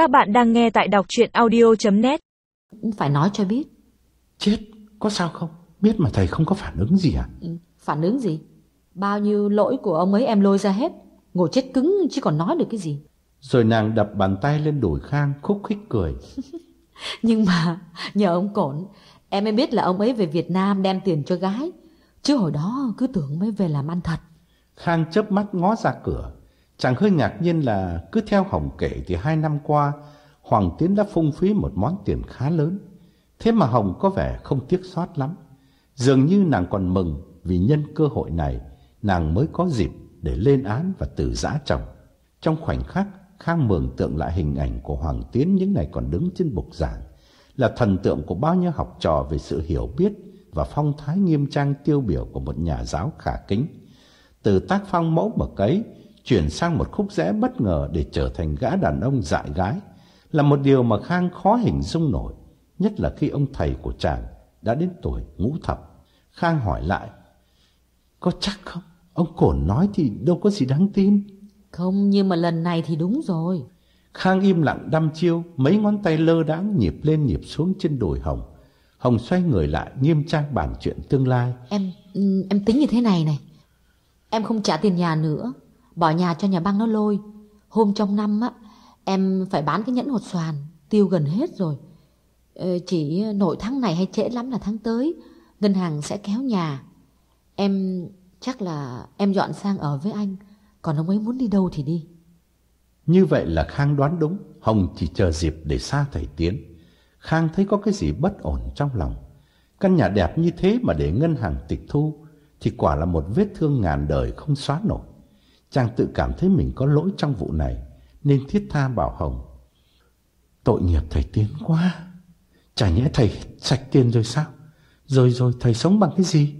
Các bạn đang nghe tại đọc chuyện audio.net Phải nói cho biết Chết, có sao không? Biết mà thầy không có phản ứng gì à? ừ, Phản ứng gì Bao nhiêu lỗi của ông ấy em lôi ra hết Ngồi chết cứng chứ còn nói được cái gì Rồi nàng đập bàn tay lên đùi Khang khúc khích cười. Nhưng mà nhờ ông Cổn Em mới biết là ông ấy về Việt Nam đem tiền cho gái Chứ hồi đó cứ tưởng mới về làm ăn thật Khang chớp mắt ngó ra cửa. Chàng hơi ngạc nhiên là cứ theo Hồng kể thì hai năm qua, Hoàng Tiến đã phung phí một món tiền khá lớn. Thế mà Hồng có vẻ không tiếc sót lắm. Dường như nàng còn mừng vì nhân cơ hội này, nàng mới có dịp để lên án và từ giã chồng. Trong khoảnh khắc, Khang mường tượng lại hình ảnh của Hoàng Tiến những ngày còn đứng trên bục giảng, là thần tượng của bao nhiêu học trò về sự hiểu biết và phong thái nghiêm trang tiêu biểu của một nhà giáo khả kính. Từ tác phong mẫu mực ấy chuyển sang một khúc rẽ bất ngờ để trở thành gã đàn ông dại gái là một điều mà Khang khó hình dung nổi, nhất là khi ông thầy của chàng đã đến tuổi ngũ thập. Khang hỏi lại, có chắc không? Ông Cổn nói thì đâu có gì đáng tin. Không nhưng mà lần này thì đúng rồi Khang im lặng đăm chiêu, mấy ngón tay lơ đãng nhịp lên nhịp xuống trên đùi Hồng. Hồng xoay người lại nghiêm trang bàn chuyện tương lai. Em em tính như thế này này Em không trả tiền nhà nữa Bỏ nhà cho nhà băng nó lôi Hôm trong năm á Em phải bán cái nhẫn hột xoàn Tiêu gần hết rồi ờ, Chỉ nội tháng này hay trễ lắm là tháng tới Ngân hàng sẽ kéo nhà Em chắc là em dọn sang ở với anh Còn ông ấy muốn đi đâu thì đi Như vậy là Khang đoán đúng, Hồng chỉ chờ dịp để xa thầy Tiến. Khang thấy có cái gì bất ổn trong lòng. Căn nhà đẹp như thế mà để ngân hàng tịch thu thì quả là một vết thương ngàn đời không xóa nổi. Chàng tự cảm thấy mình có lỗi trong vụ này nên thiết tha bảo Hồng. Tội nghiệp thầy Tiến quá. Chả nhẽ thầy sạch tiền rồi sao? Rồi rồi thầy sống bằng cái gì?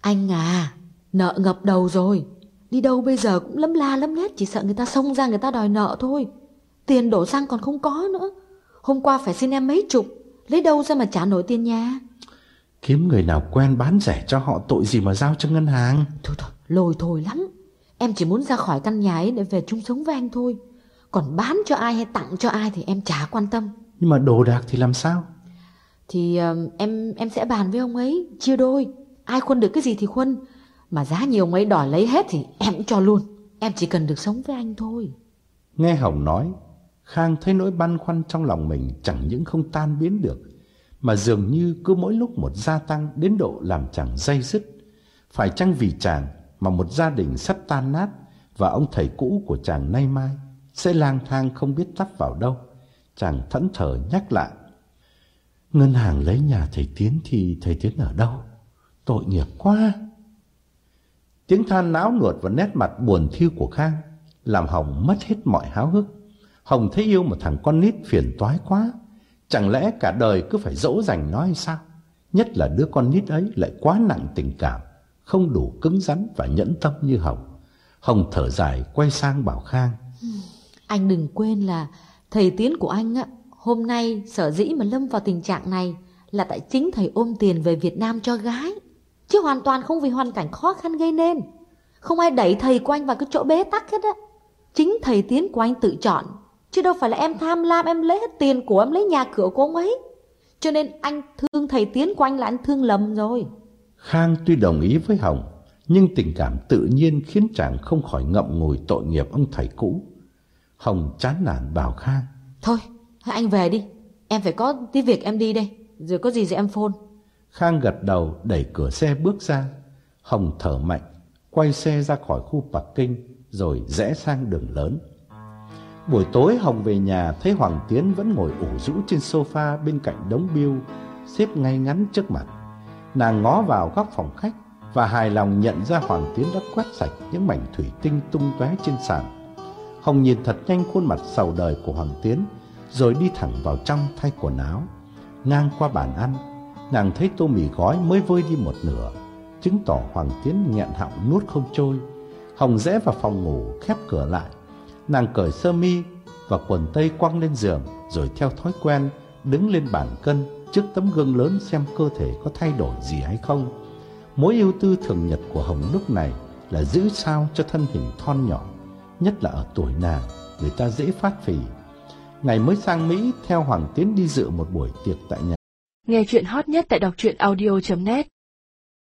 Anh à Nợ ngập đầu rồi Đi đâu bây giờ cũng lấm la lấm lét Chỉ sợ người ta xông ra người ta đòi nợ thôi Tiền đổ xăng còn không có nữa Hôm qua phải xin em mấy chục Lấy đâu ra mà trả nổi tiền nhà Kiếm người nào quen bán rẻ cho họ tội gì mà giao cho ngân hàng? Thôi thôi lôi thôi lắm Em chỉ muốn ra khỏi căn nhà ấy để về chung sống với anh thôi. Còn bán cho ai hay tặng cho ai thì em chả quan tâm. Nhưng mà đồ đạc thì làm sao? Thì ờ, em em sẽ bàn với ông ấy Chia đôi. Ai khuân được cái gì thì khuân. Mà giá nhiều ông ấy đòi lấy hết thì em cũng cho luôn. Em chỉ cần được sống với anh thôi. Nghe Hồng nói, Khang thấy nỗi băn khoăn trong lòng mình chẳng những không tan biến được, mà dường như cứ mỗi lúc một gia tăng đến độ làm chàng dây dứt. Phải chăng vì chàng mà một gia đình sắp tan nát và ông thầy cũ của chàng nay mai sẽ lang thang không biết tắp vào đâu? Chàng thẫn thờ nhắc lại. Ngân hàng lấy nhà thầy Tiến thì thầy Tiến ở đâu? Tội nghiệp quá! Tiếng than náo nuột và nét mặt buồn thiêu của Khang làm Hồng mất hết mọi háo hức. Hồng thấy yêu một thằng con nít phiền toái quá. Chẳng lẽ cả đời cứ phải dỗ dành nó hay sao? Nhất là đứa con nít ấy lại quá nặng tình cảm, không đủ cứng rắn và nhẫn tâm như Hồng. Hồng thở dài, quay sang bảo Khang. Ừ, anh đừng quên là thầy tiến của anh á, Hôm nay sở dĩ mà lâm vào tình trạng này Là tại chính thầy ôm tiền về Việt Nam cho gái. Chứ hoàn toàn không vì hoàn cảnh khó khăn gây nên. Không ai đẩy thầy của anh vào cái chỗ bế tắc hết á. Chính thầy tiến của anh tự chọn, Chứ đâu phải là em tham lam, em lấy hết tiền của, em lấy nhà cửa của ông ấy. Cho nên anh thương thầy tiến của anh là anh thương lầm rồi. Khang tuy đồng ý với Hồng, nhưng tình cảm tự nhiên khiến chàng không khỏi ngậm ngùi tội nghiệp ông thầy cũ. Hồng chán nản bảo Khang. Thôi anh về đi Em phải có tí việc em đi đây Rồi có gì rồi em phone Khang gật đầu đẩy cửa xe bước ra. Hồng thở mạnh, quay xe ra khỏi khu parking rồi rẽ sang đường lớn. Buổi tối Hồng về nhà thấy Hoàng Tiến vẫn ngồi ủ rũ trên sofa bên cạnh đống biêu xếp ngay ngắn trước mặt. Nàng ngó vào góc phòng khách và hài lòng nhận ra Hoàng Tiến đã quét sạch những mảnh thủy tinh tung tóe trên sàn. Hồng nhìn thật nhanh khuôn mặt sầu đời của Hoàng Tiến rồi đi thẳng vào trong thay quần áo. Ngang qua bàn ăn, nàng thấy tô mì gói mới vơi đi một nửa, chứng tỏ Hoàng Tiến nghẹn họng nuốt không trôi. Hồng rẽ vào phòng ngủ khép cửa lại. Nàng cởi sơ mi và quần tây quăng lên giường rồi theo thói quen đứng lên bàn cân trước tấm gương lớn xem cơ thể có thay đổi gì hay không. Mối ưu tư thường nhật của Hồng lúc này là giữ sao cho thân hình thon nhỏ, nhất là ở tuổi nàng, người ta dễ phát phì. Ngày mới sang Mỹ theo Hoàng Tiến đi dự một buổi tiệc tại nhà. Nghe chuyện hot nhất tại đọc truyện audio.net